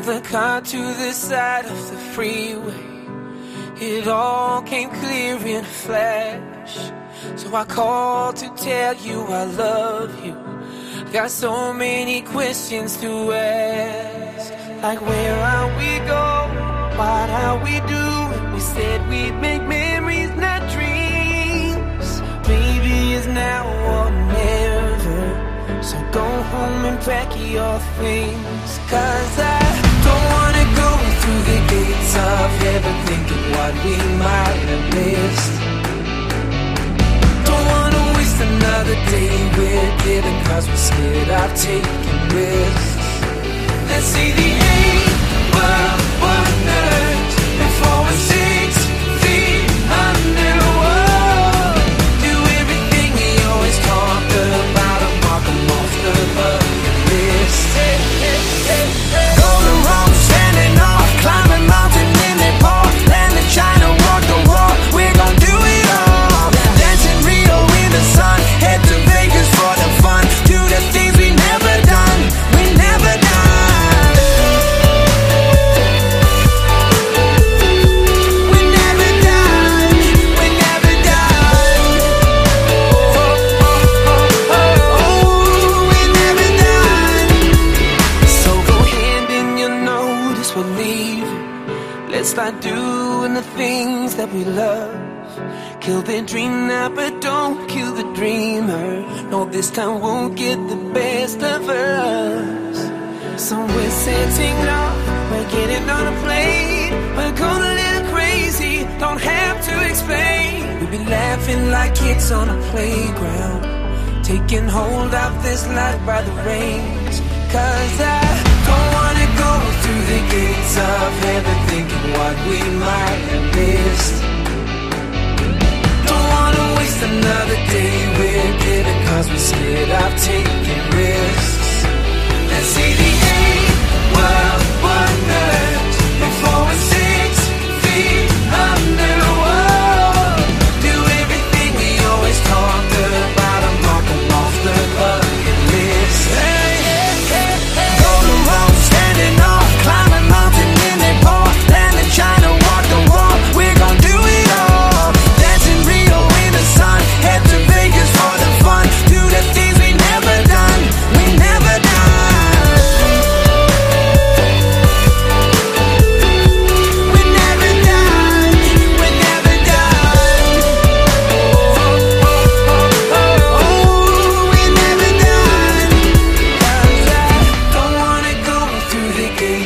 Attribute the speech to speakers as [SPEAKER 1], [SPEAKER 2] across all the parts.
[SPEAKER 1] The car to the side of the freeway. It all came clear in a flash. So I called to tell you I love you. Got so many questions to ask. Like where are we going? What are we doing? We said we'd make memories, not dreams. Maybe it's now or never. So go home and pack your things. Cause I don't wanna go through the gates of heaven thinking what we might have missed. Don't wanna waste another day we're giving cause we're scared of taking risks. Let's see the we're leaving. Let's start doing the things that we love. Kill the dream now, but don't kill the dreamer. No, this time won't get the best of us. So we're setting off, we're getting on a plane. We're going a little crazy, don't have to explain. We'll be laughing like kids on a playground. Taking hold of this life by the reins. Cause I go through the gates of heaven thinking what we might have missed. Don't wanna waste another day we're giving cause we're scared of taking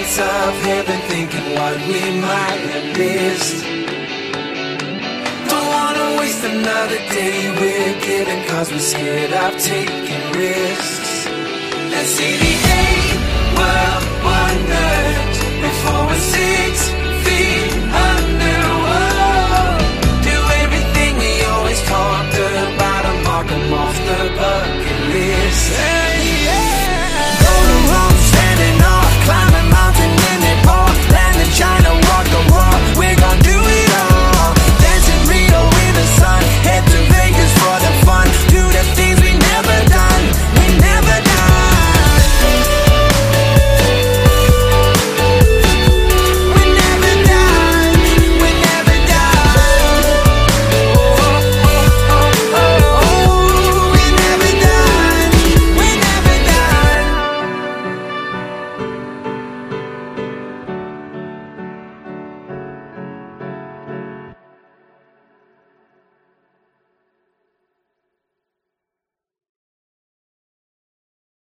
[SPEAKER 1] gates of heaven thinking what we might have missed. Don't wanna waste another day we're giving cause we're scared of taking risks. Let's see the eight world wonders before we're six feet under. Do everything we always talked about and mark off the bucket list.